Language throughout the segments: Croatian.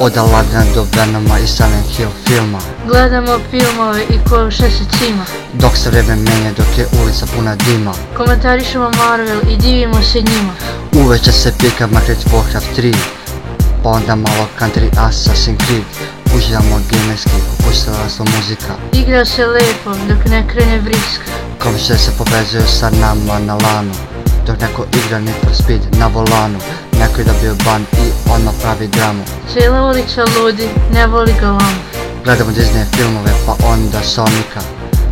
Od Aladina do Venoma i Silent Hill filma. Gledamo filmove i ko u šesticima Dok se vrijeme mijenja dok je ulica puna dima. Komentarišemo Marvel i divimo se njima. Uveče se pika Market Warcraft 3 Pa onda malo country Assassin's Creed. Uživamo gamerski, pustila su muzika. Igra se lepo dok ne krene vriska Komšije se povezuju sa nama na lanu. Dok neko igra Need for Speed na volanu Neko je dobio ban i odmah pravi dramu. Cijela ulica ludi, ne voli ga on. Gledamo Disney filmove pa onda Sonika.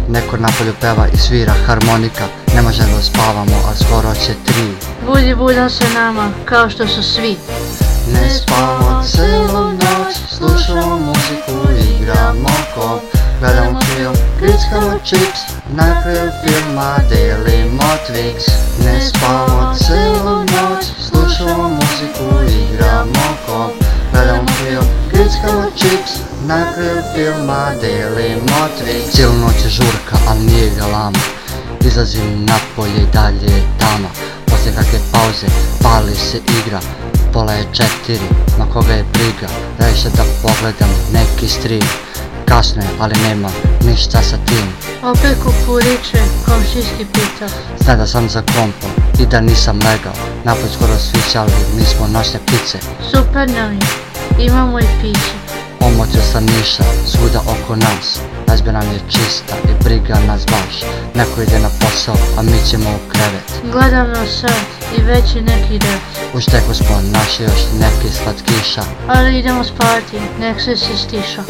Neko napolju peva i svira harmonika. Ne možemo da spavamo, a skoro će tri. Budi budan sa nama, kao što su svi. Ne spavamo cijelu noć, slušamo muziku, igramo kop Gledamo film, grickamo chips, na kraju filma delimo Twix. Ne spavamo cijelu delimo Twix Cijelu noć je žurka, al nije galama Izlazim napolje i dalje je tama Poslije kakve pauze, pali se igra. Pola je četiri, ma koga je briga? Se da pogledam neki stream. Kasno je, ali nema ništa sa tim. Opet kukuriče, komšijski pita Zna da sam za kompom i da nisam legao. Napolj skoro svi ali mi smo noćne ptice Super nam je, imamo i piće Omotio sam niša, svuda oko nas. Razbija nam je čista i briga nas baš. Neko ide na posao, a mi ćemo u krevet. Gledam na sat i već je neki devet U šteku smo naši još neki slatkiša. Ali idemo spati, nek se se stiša.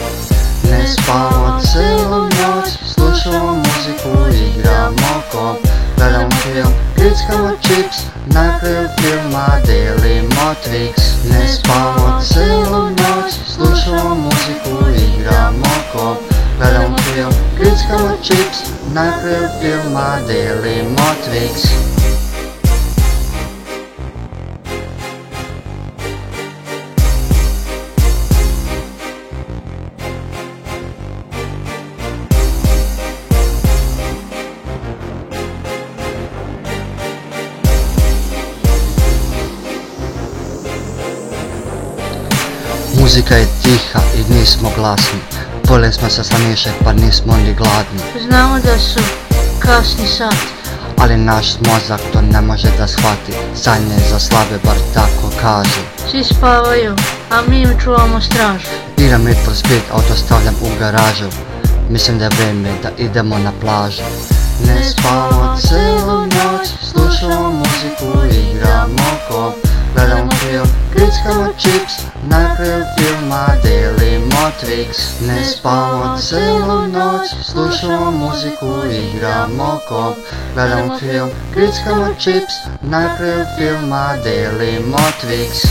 Ne spavamo cijelu noć, slušamo muziku, igramo kop Gledamo film, grickamo chips, na kraju filma delimo Twix. Ne spavamo noć, naszą muzyką i gramofon Będę twoją gryzką chips, najpierw firma Daily Matrix. Muzika je tiha i nismo glasni. Voljeli smo se samišati pa nismo ni gladni. Znamo da su kasni sat. Ali naš mozak to ne može da shvati. Sanje je za slabe, bar tako kažu. Svi spavaju, a mi im čuvamo stražu. Igram Need for Speed, auto stavljam u garažu. Mislim da je vrijeme da idemo na plažu. Ne spavamo cijelu noć, delimo Twix Ne spavamo cijelu noć, slušamo muziku, igramo kop. Gledamo film, grickamo chips, na kraju filma delimo Twix